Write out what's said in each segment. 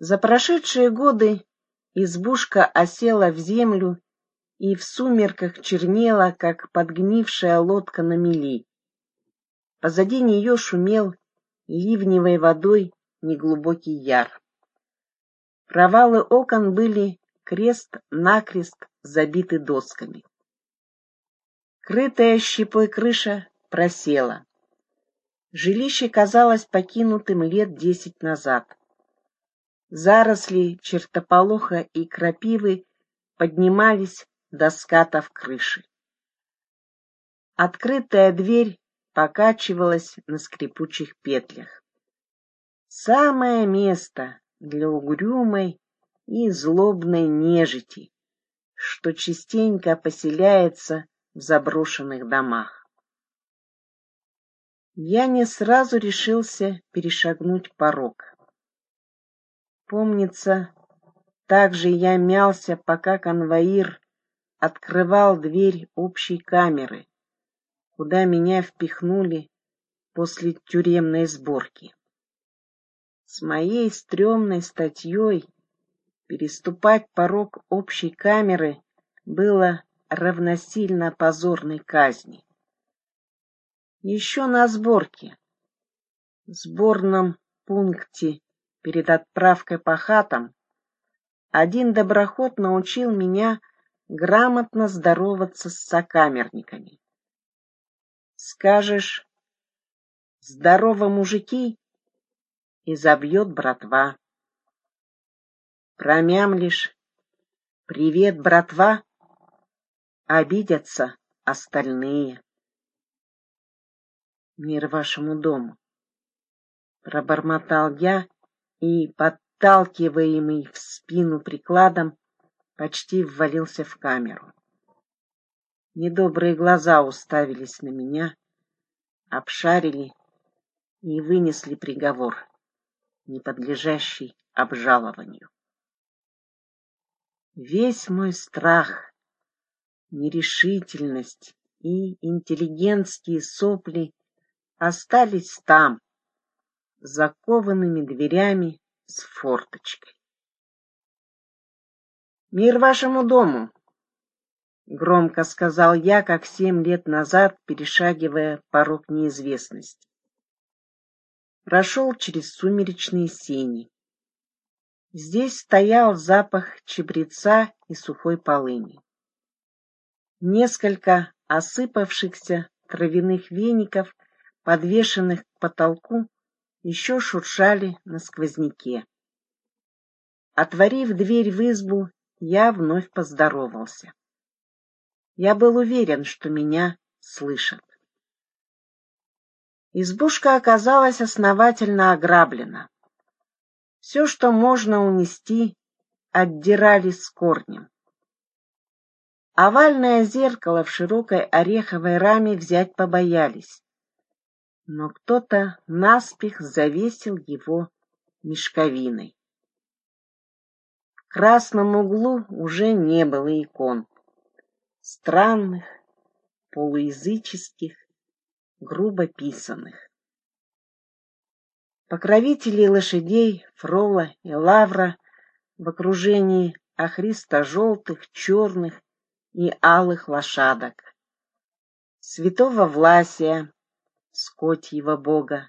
За прошедшие годы избушка осела в землю и в сумерках чернела, как подгнившая лодка на мели. Позади нее шумел ливневой водой неглубокий яр. Провалы окон были крест-накрест забиты досками. Крытая щепой крыша просела. Жилище казалось покинутым лет десять назад. Заросли чертополоха и крапивы поднимались до скатов крыши. Открытая дверь покачивалась на скрипучих петлях. Самое место для угрюмой и злобной нежити, что частенько поселяется в заброшенных домах. Я не сразу решился перешагнуть порог. Помнится, так же я мялся, пока конвоир открывал дверь общей камеры, куда меня впихнули после тюремной сборки. С моей стрёмной статьей переступать порог общей камеры было равносильно позорной казни. Еще на сборке, в сборном пункте перед отправкой по хатам, один доброход научил меня грамотно здороваться с сокамерниками. Скажешь «Здорово, мужики!» и забьет братва. Промямлишь «Привет, братва!» обидятся остальные. Мир вашему дому. Пробормотал я и, подталкиваемый в спину прикладом, почти ввалился в камеру. Недобрые глаза уставились на меня, обшарили и вынесли приговор, не подлежащий обжалованию. Весь мой страх, нерешительность и интеллигентские сопли остались там, закованными дверями с форточкой. «Мир вашему дому!» — громко сказал я, как семь лет назад, перешагивая порог неизвестности. Прошел через сумеречные сени. Здесь стоял запах чебреца и сухой полыни. Несколько осыпавшихся травяных веников, подвешенных к потолку, еще шуршали на сквозняке. Отворив дверь в избу, я вновь поздоровался. Я был уверен, что меня слышат. Избушка оказалась основательно ограблена. Все, что можно унести, отдирали с корнем. Овальное зеркало в широкой ореховой раме взять побоялись, но кто-то наспех завесил его мешковиной красном углу уже не было икон. Странных, полуязыческих, грубо писанных. Покровители лошадей Фрола и Лавра в окружении охристо-желтых, черных и алых лошадок. Святого Власия, скотьего бога,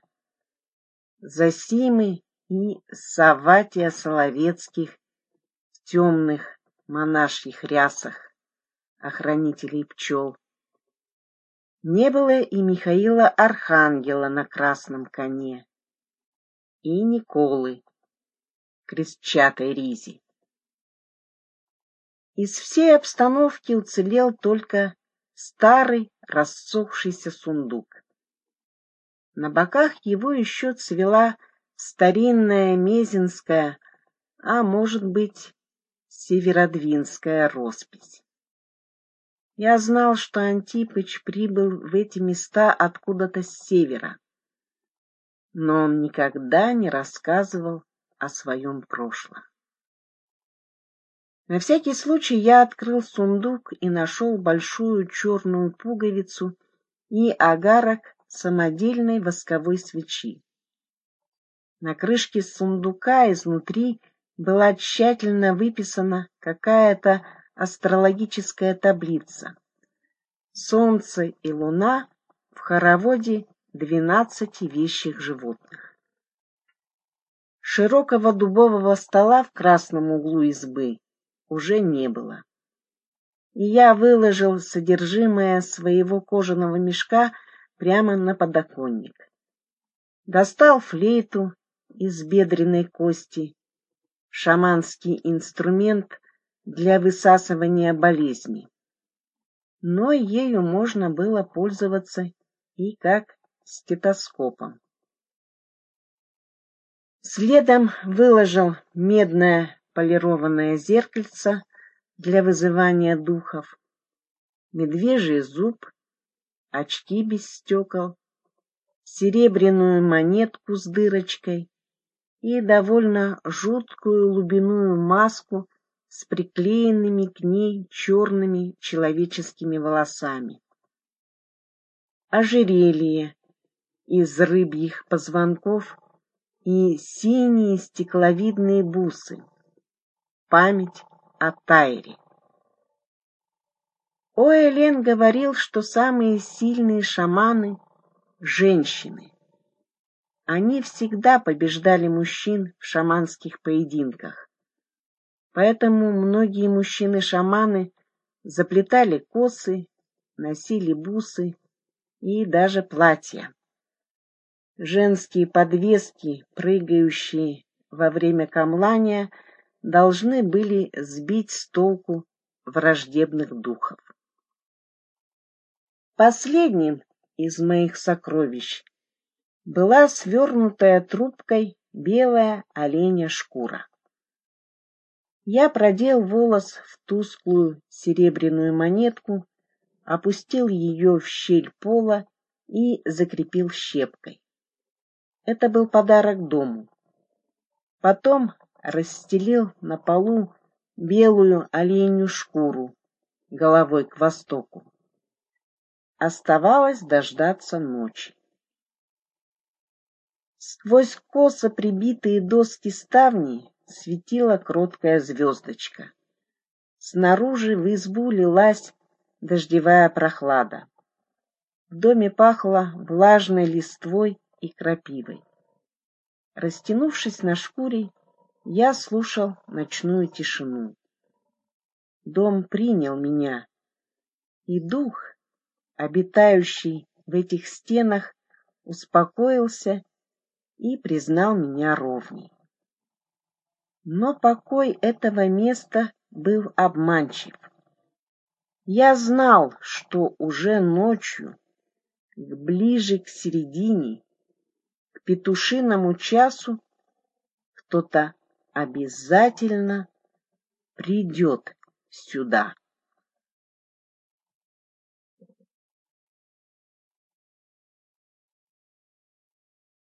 Засимы и Саватия Соловецких темных монашьих рясах, охранителей пчел. Не было и Михаила Архангела на красном коне, и Николы, крестчатой ризи. Из всей обстановки уцелел только старый рассохшийся сундук. На боках его еще цвела старинная мезенская, а может быть, Северодвинская роспись. Я знал, что Антипыч прибыл в эти места откуда-то с севера, но он никогда не рассказывал о своем прошлом. На всякий случай я открыл сундук и нашел большую черную пуговицу и агарок самодельной восковой свечи. На крышке сундука изнутри была тщательно выписана какая-то астрологическая таблица. Солнце и луна в хороводе двенадцати вещих животных. Широкого дубового стола в красном углу избы уже не было. И я выложил содержимое своего кожаного мешка прямо на подоконник. Достал флейту из бедренной кости, шаманский инструмент для высасывания болезни. Но ею можно было пользоваться и как стетоскопом. Следом выложил медное полированное зеркальце для вызывания духов, медвежий зуб, очки без стекол, серебряную монетку с дырочкой и довольно жуткую лубиную маску с приклеенными к ней черными человеческими волосами. Ожерелье из рыбьих позвонков и синие стекловидные бусы. Память о Тайре. Оэлен говорил, что самые сильные шаманы — женщины. Они всегда побеждали мужчин в шаманских поединках. Поэтому многие мужчины-шаманы заплетали косы, носили бусы и даже платья. Женские подвески, прыгающие во время камлания, должны были сбить с толку враждебных духов. Последним из моих сокровищ была свернутая трубкой белая оленя шкура. Я продел волос в тусклую серебряную монетку, опустил ее в щель пола и закрепил щепкой. Это был подарок дому. Потом расстелил на полу белую оленью шкуру головой к востоку. Оставалось дождаться ночи. Сквозь косо прибитые доски ставни светила кроткая звездочка. Снаружи в избу лилась дождевая прохлада. В доме пахло влажной листвой и крапивой. Растянувшись на шкуре, я слушал ночную тишину. Дом принял меня, и дух, обитающий в этих стенах, успокоился и признал меня ровней. Но покой этого места был обманчив. Я знал, что уже ночью, ближе к середине, к петушиному часу, кто-то обязательно придет сюда.